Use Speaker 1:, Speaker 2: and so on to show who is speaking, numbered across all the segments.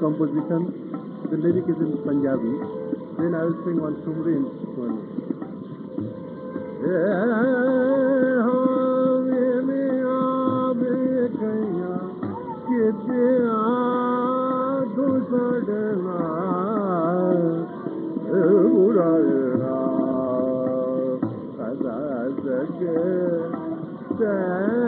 Speaker 1: The lyric is in will sing one Sumri in नंढवान Yeah.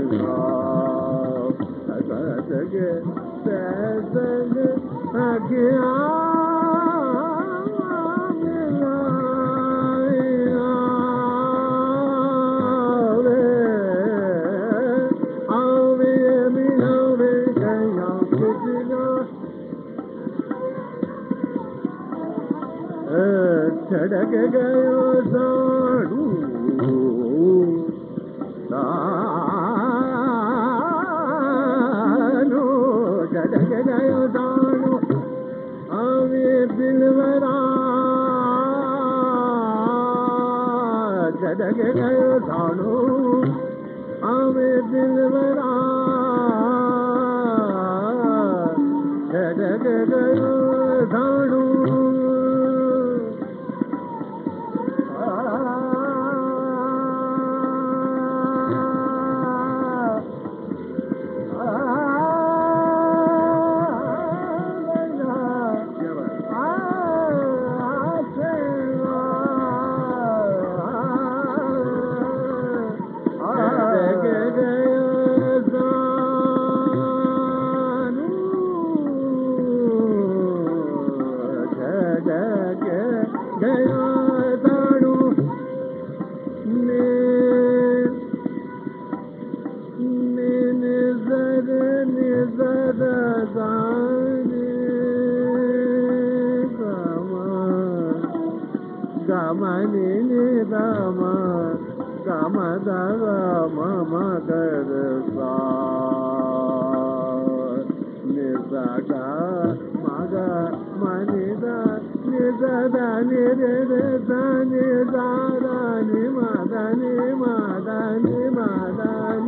Speaker 1: Madan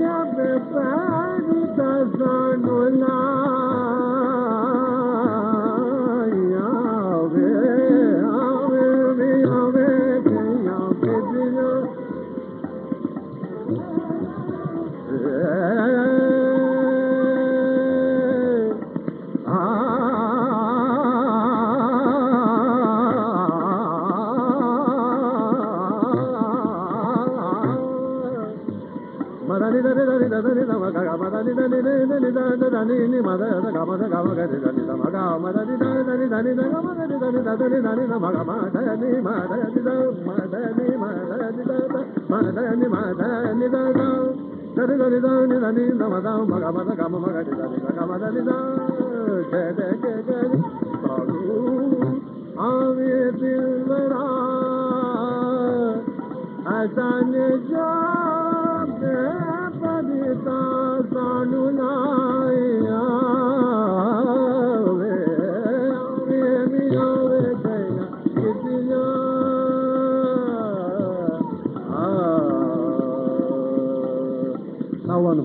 Speaker 1: जब पू the स As I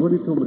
Speaker 1: खेल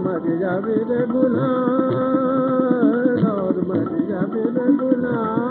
Speaker 1: मरी जब गुनाम मरीज बि न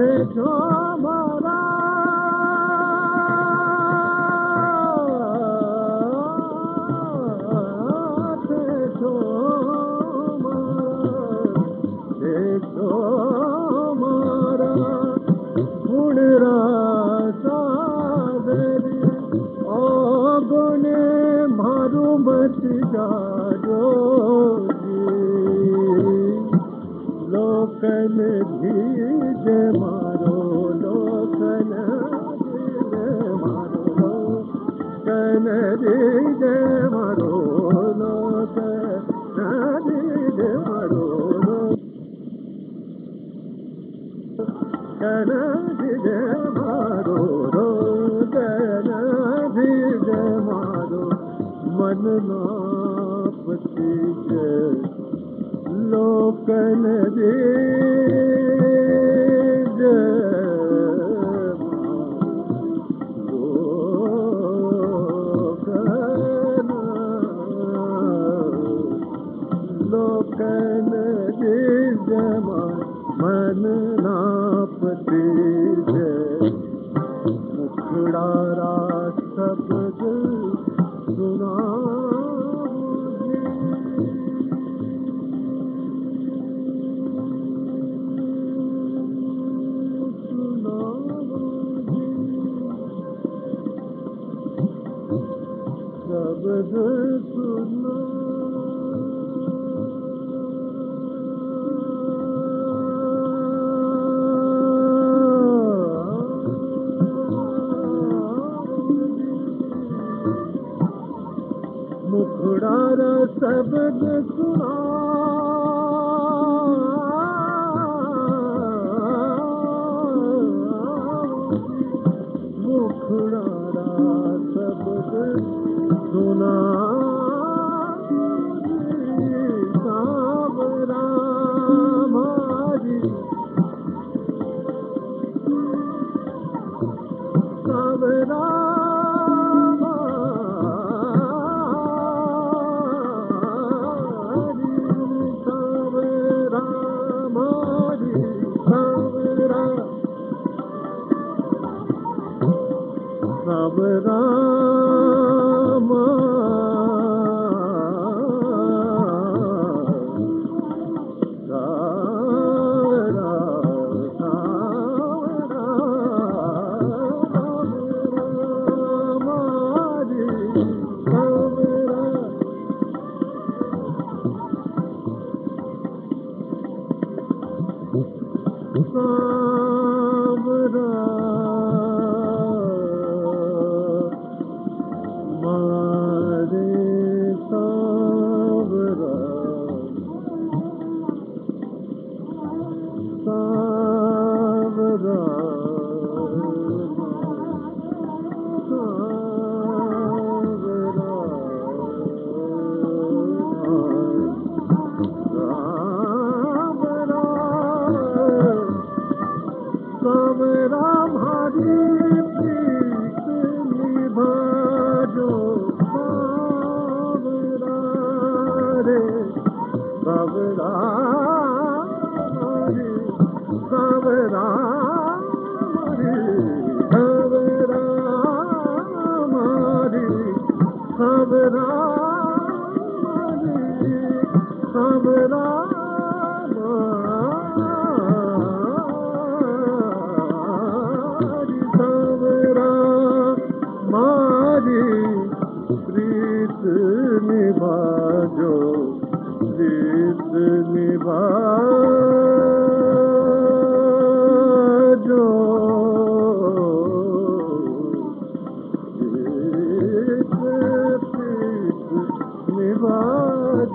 Speaker 1: Shama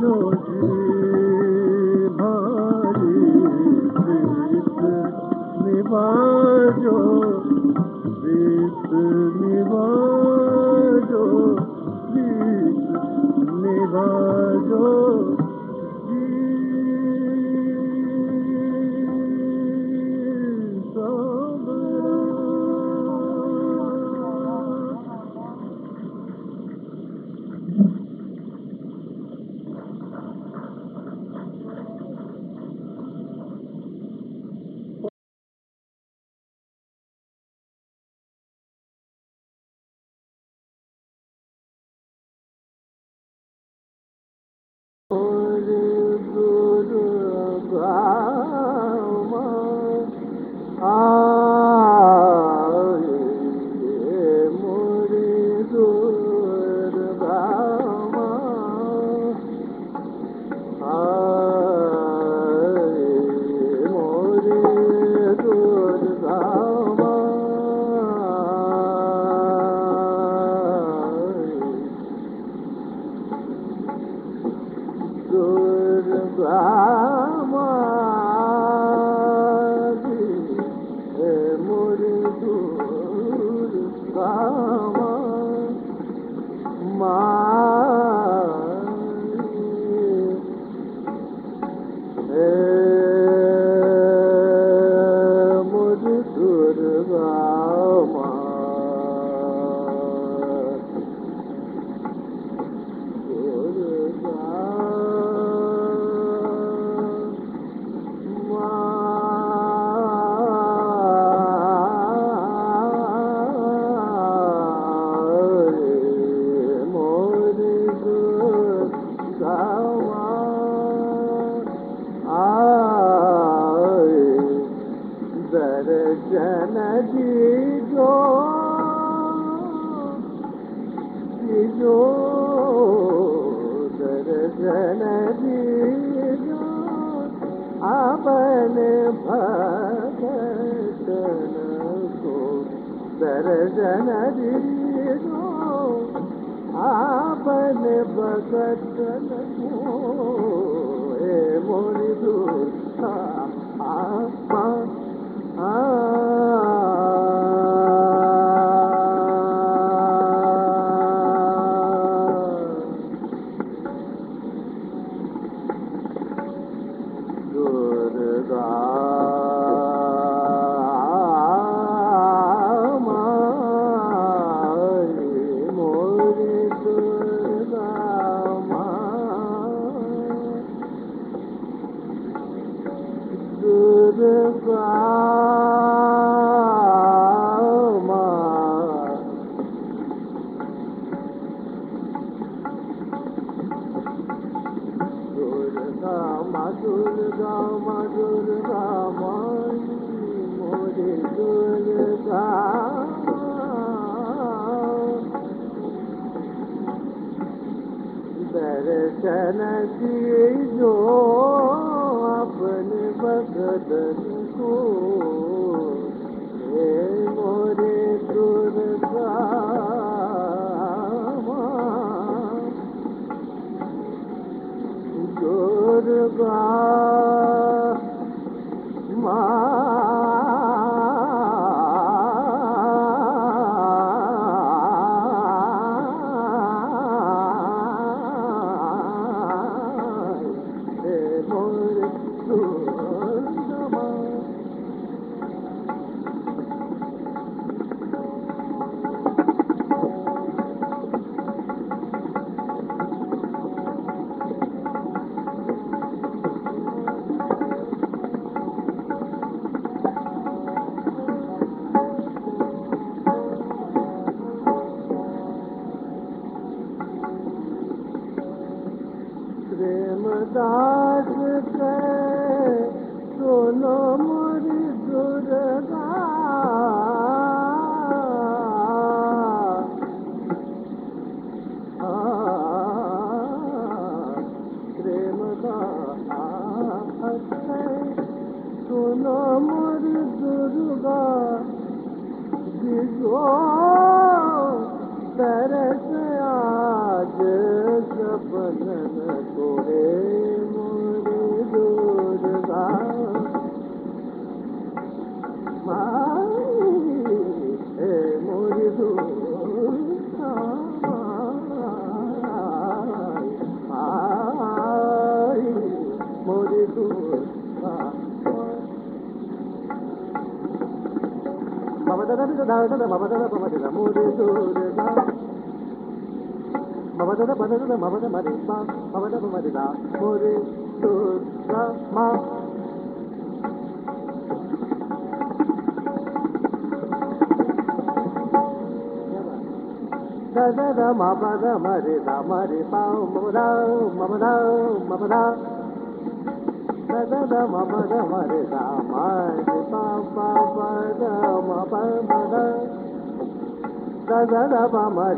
Speaker 1: Oh. आपन भगतन को दर्जन दीनो आपन भगतन को हे मोरी दूर आपा आ senesi yok. प्रेम दास पे Sonam da da da ma ba da ma re da ma re pa ma ba da ma ba da ma ba da मद माम बदम कदमर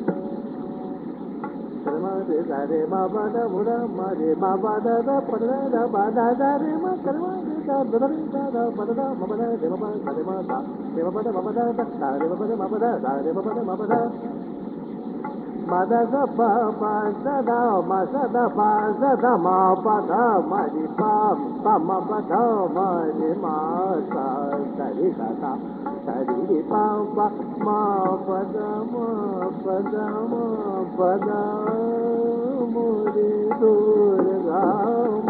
Speaker 1: ma re sa re ma ma ma ba da ma शरी पाम पदमा पदम बदम मुरी दूरगा